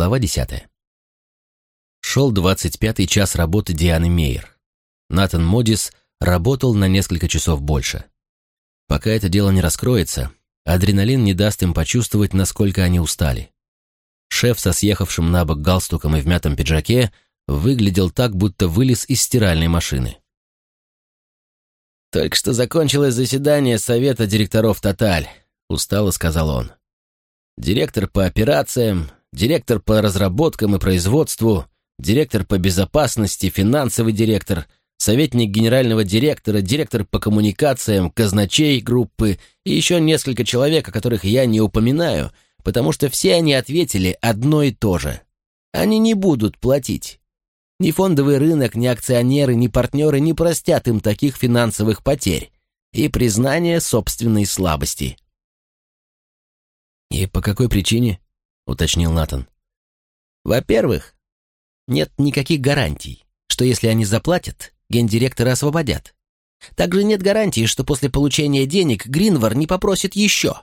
Глава десятая. Шел двадцать пятый час работы Дианы Мейер. Натан Модис работал на несколько часов больше. Пока это дело не раскроется, адреналин не даст им почувствовать, насколько они устали. Шеф со съехавшим на бок галстуком и в мятом пиджаке выглядел так, будто вылез из стиральной машины. «Только что закончилось заседание Совета директоров «Тоталь», — устало сказал он. «Директор по операциям, директор по разработкам и производству, директор по безопасности, финансовый директор, советник генерального директора, директор по коммуникациям, казначей группы и еще несколько человек, о которых я не упоминаю, потому что все они ответили одно и то же. Они не будут платить. Ни фондовый рынок, ни акционеры, ни партнеры не простят им таких финансовых потерь и признания собственной слабости. «И по какой причине?» — уточнил Натан. «Во-первых, нет никаких гарантий, что если они заплатят, гендиректора освободят. Также нет гарантии, что после получения денег Гринвар не попросит еще».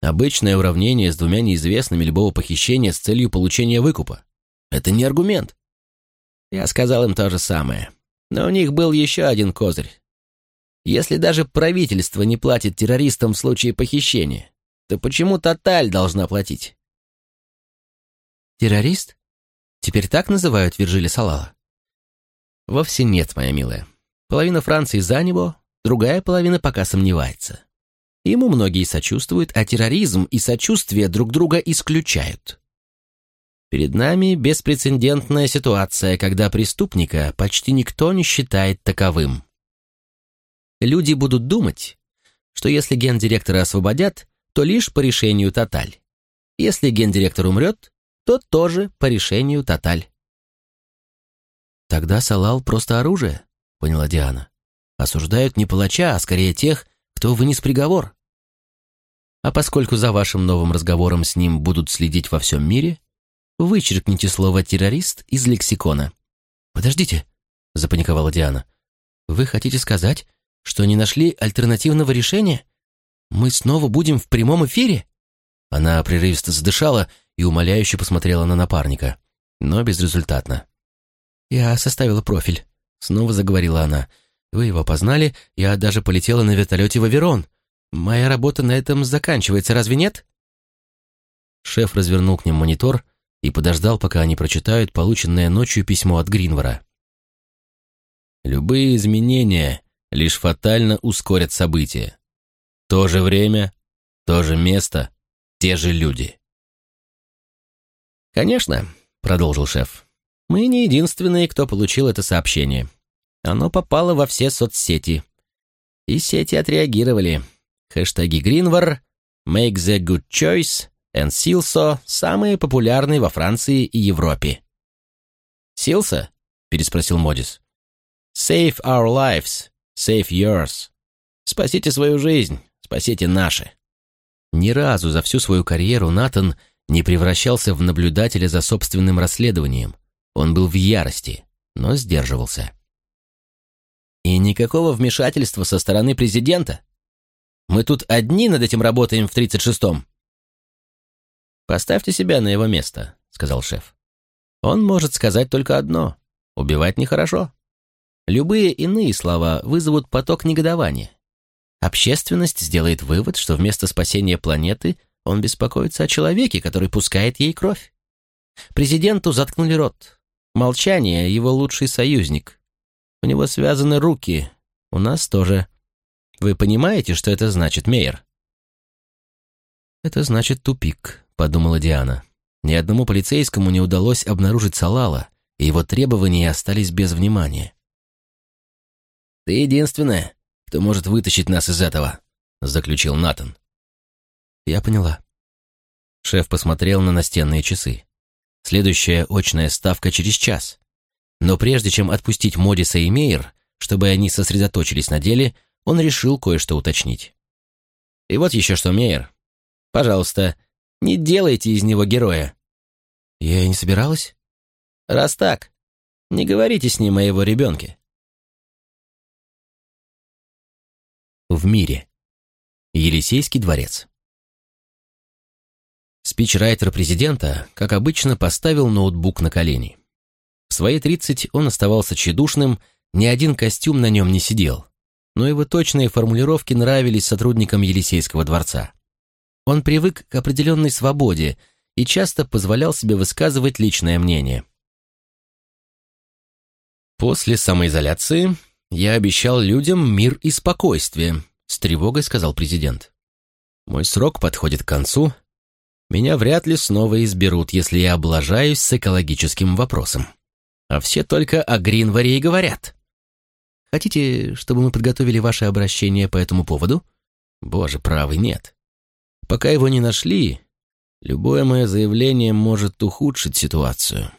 Обычное уравнение с двумя неизвестными любого похищения с целью получения выкупа. Это не аргумент. Я сказал им то же самое. Но у них был еще один козырь. Если даже правительство не платит террористам в случае похищения, то почему Тоталь должна платить? Террорист? Теперь так называют Виржилия Салала? Вовсе нет, моя милая. Половина Франции за него, другая половина пока сомневается. Ему многие сочувствуют, а терроризм и сочувствие друг друга исключают. Перед нами беспрецедентная ситуация, когда преступника почти никто не считает таковым. Люди будут думать, что если гендиректора освободят, то лишь по решению Тоталь. Если гендиректор умрет, то тоже по решению Тоталь. «Тогда Салал просто оружие», — поняла Диана. «Осуждают не палача, а скорее тех, кто вынес приговор». А поскольку за вашим новым разговором с ним будут следить во всем мире, Вычеркните слово «террорист» из лексикона. «Подождите», — запаниковала Диана. «Вы хотите сказать, что не нашли альтернативного решения? Мы снова будем в прямом эфире?» Она прерывисто задышала и умоляюще посмотрела на напарника, но безрезультатно. «Я составила профиль», — снова заговорила она. «Вы его познали, я даже полетела на вертолете в Аверон. Моя работа на этом заканчивается, разве нет?» Шеф развернул к ним монитор, и подождал, пока они прочитают полученное ночью письмо от Гринвара. Любые изменения лишь фатально ускорят события. То же время, то же место, те же люди. «Конечно», — продолжил шеф, — «мы не единственные, кто получил это сообщение. Оно попало во все соцсети. И сети отреагировали. Хэштеги Гринвар, Make the Good Choice, Энсилсо – самые популярные во Франции и Европе. «Силса?» – переспросил Модис. «Save our lives, save yours. Спасите свою жизнь, спасите наши». Ни разу за всю свою карьеру Натан не превращался в наблюдателя за собственным расследованием. Он был в ярости, но сдерживался. «И никакого вмешательства со стороны президента? Мы тут одни над этим работаем в 36-м?» «Поставьте себя на его место», — сказал шеф. «Он может сказать только одно — убивать нехорошо. Любые иные слова вызовут поток негодования. Общественность сделает вывод, что вместо спасения планеты он беспокоится о человеке, который пускает ей кровь. Президенту заткнули рот. Молчание — его лучший союзник. У него связаны руки, у нас тоже. Вы понимаете, что это значит, Мейер?» «Это значит тупик», — подумала Диана. Ни одному полицейскому не удалось обнаружить Салала, и его требования остались без внимания. «Ты единственная, кто может вытащить нас из этого», — заключил Натан. «Я поняла». Шеф посмотрел на настенные часы. Следующая очная ставка через час. Но прежде чем отпустить Модиса и Мейер, чтобы они сосредоточились на деле, он решил кое-что уточнить. «И вот еще что, Мейер. Пожалуйста, не делайте из него героя». «Я и не собиралась?» «Раз так, не говорите с ним о его ребенке». В мире. Елисейский дворец. Спичрайтер президента, как обычно, поставил ноутбук на колени. В свои тридцать он оставался тщедушным, ни один костюм на нем не сидел, но его точные формулировки нравились сотрудникам Елисейского дворца. Он привык к определенной свободе и часто позволял себе высказывать личное мнение. После самоизоляции я обещал людям мир и спокойствие, с тревогой сказал президент. Мой срок подходит к концу. Меня вряд ли снова изберут, если я облажаюсь с экологическим вопросом. А все только о Гринваре и говорят. Хотите, чтобы мы подготовили ваше обращение по этому поводу? Боже, правый, нет. Пока его не нашли, любое мое заявление может ухудшить ситуацию.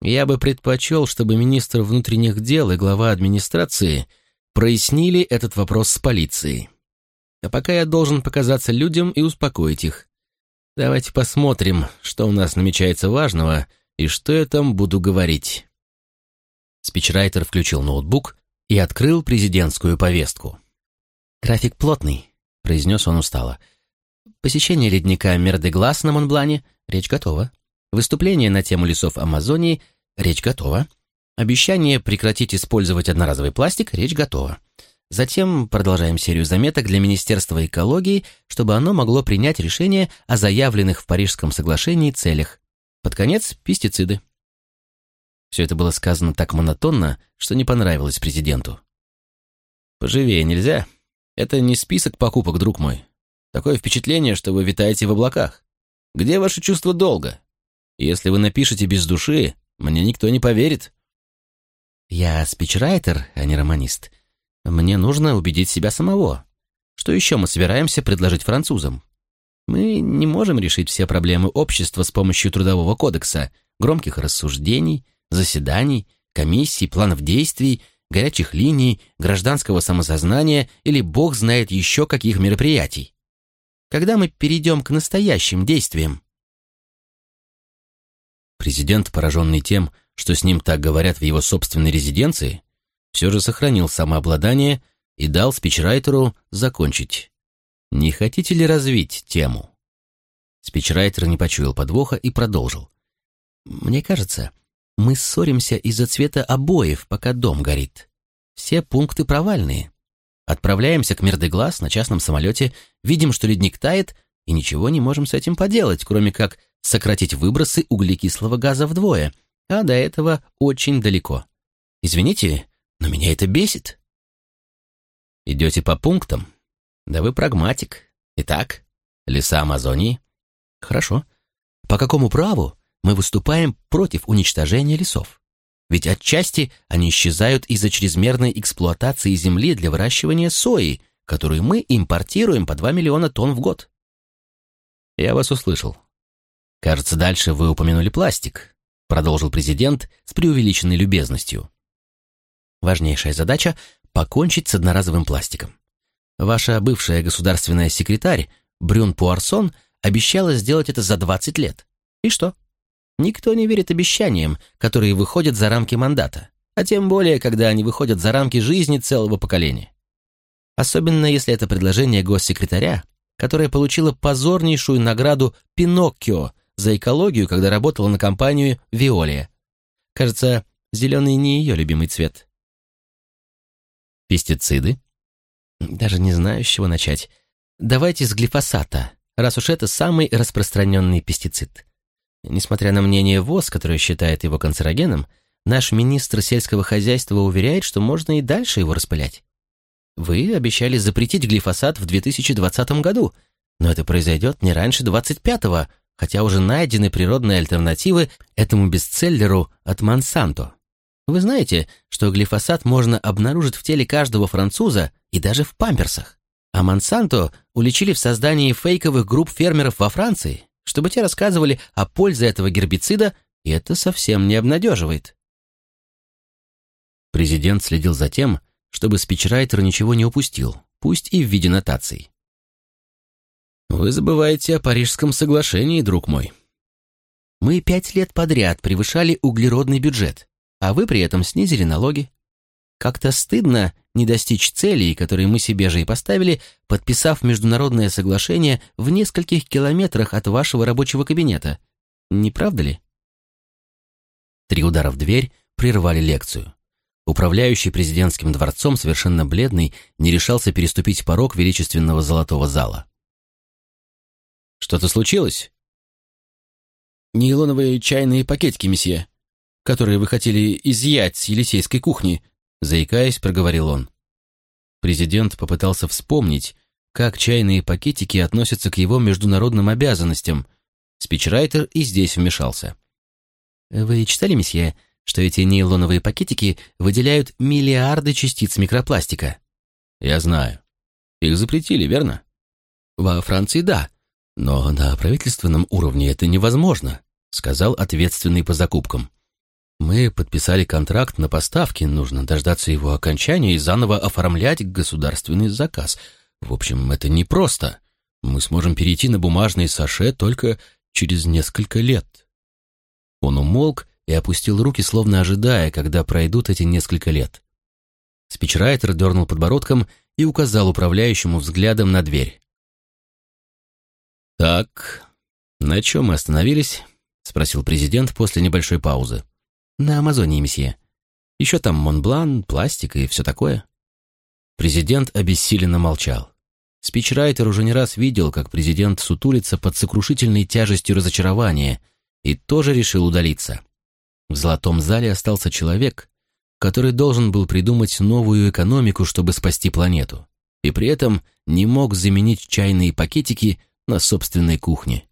Я бы предпочел, чтобы министр внутренних дел и глава администрации прояснили этот вопрос с полицией. А пока я должен показаться людям и успокоить их. Давайте посмотрим, что у нас намечается важного и что я там буду говорить. Спичрайтер включил ноутбук и открыл президентскую повестку. «График плотный», — произнес он устало. «Посещение ледника Мердеглас на Монблане, речь готова. Выступление на тему лесов Амазонии, речь готова. Обещание прекратить использовать одноразовый пластик, речь готова. Затем продолжаем серию заметок для Министерства экологии, чтобы оно могло принять решение о заявленных в Парижском соглашении целях. Под конец – пестициды. Все это было сказано так монотонно, что не понравилось президенту. «Поживее нельзя. Это не список покупок, друг мой. Такое впечатление, что вы витаете в облаках. Где ваше чувство долга? Если вы напишете без души, мне никто не поверит». «Я спичрайтер, а не романист. Мне нужно убедить себя самого. Что еще мы собираемся предложить французам? Мы не можем решить все проблемы общества с помощью трудового кодекса, громких рассуждений, заседаний, комиссий, планов действий, горячих линий, гражданского самосознания или бог знает еще каких мероприятий. Когда мы перейдем к настоящим действиям? Президент, пораженный тем, что с ним так говорят в его собственной резиденции, все же сохранил самообладание и дал спичрайтеру закончить. «Не хотите ли развить тему?» Спичрайтер не почуял подвоха и продолжил. «Мне кажется, мы ссоримся из-за цвета обоев, пока дом горит. Все пункты провальные. Отправляемся к Мердеглас на частном самолете, видим, что ледник тает, и ничего не можем с этим поделать, кроме как сократить выбросы углекислого газа вдвое, а до этого очень далеко. Извините, но меня это бесит. Идете по пунктам? Да вы прагматик. Итак, леса Амазонии? Хорошо. По какому праву мы выступаем против уничтожения лесов? Ведь отчасти они исчезают из-за чрезмерной эксплуатации земли для выращивания сои, которую мы импортируем по 2 миллиона тонн в год. Я вас услышал. Кажется, дальше вы упомянули пластик, продолжил президент с преувеличенной любезностью. Важнейшая задача — покончить с одноразовым пластиком. Ваша бывшая государственная секретарь Брюн Пуарсон обещала сделать это за 20 лет. И что? Никто не верит обещаниям, которые выходят за рамки мандата, а тем более, когда они выходят за рамки жизни целого поколения. Особенно если это предложение госсекретаря, которая получила позорнейшую награду «Пиноккио» за экологию, когда работала на компанию «Виолия». Кажется, зеленый не ее любимый цвет. Пестициды? Даже не знаю, с чего начать. Давайте с глифосата, раз уж это самый распространенный пестицид. Несмотря на мнение ВОЗ, которое считает его канцерогеном, наш министр сельского хозяйства уверяет, что можно и дальше его распылять. Вы обещали запретить глифосат в 2020 году, но это произойдет не раньше 25-го, хотя уже найдены природные альтернативы этому бестселлеру от Монсанто. Вы знаете, что глифосат можно обнаружить в теле каждого француза и даже в памперсах. А Монсанто уличили в создании фейковых групп фермеров во Франции, чтобы те рассказывали о пользе этого гербицида, и это совсем не обнадеживает. Президент следил за тем, чтобы спичрайтер ничего не упустил, пусть и в виде нотаций. «Вы забываете о Парижском соглашении, друг мой. Мы пять лет подряд превышали углеродный бюджет, а вы при этом снизили налоги. Как-то стыдно не достичь целей, которые мы себе же и поставили, подписав международное соглашение в нескольких километрах от вашего рабочего кабинета. Не правда ли? Три удара в дверь прервали лекцию. Управляющий президентским дворцом, совершенно бледный, не решался переступить порог величественного золотого зала. «Что-то случилось?» «Нейлоновые чайные пакетики, месье, которые вы хотели изъять с елисейской кухни», заикаясь, проговорил он. Президент попытался вспомнить, как чайные пакетики относятся к его международным обязанностям. Спичрайтер и здесь вмешался. «Вы читали, месье, что эти нейлоновые пакетики выделяют миллиарды частиц микропластика?» «Я знаю. Их запретили, верно?» «Во Франции – да. Но на правительственном уровне это невозможно», – сказал ответственный по закупкам. Мы подписали контракт на поставки, нужно дождаться его окончания и заново оформлять государственный заказ. В общем, это непросто. Мы сможем перейти на бумажный саше только через несколько лет. Он умолк и опустил руки, словно ожидая, когда пройдут эти несколько лет. Спичрайтер дернул подбородком и указал управляющему взглядом на дверь. «Так, на чем мы остановились?» — спросил президент после небольшой паузы. «На Амазонии, месье. Еще там Монблан, пластик и все такое». Президент обессиленно молчал. Спичрайтер уже не раз видел, как президент сутулится под сокрушительной тяжестью разочарования и тоже решил удалиться. В золотом зале остался человек, который должен был придумать новую экономику, чтобы спасти планету, и при этом не мог заменить чайные пакетики на собственной кухне.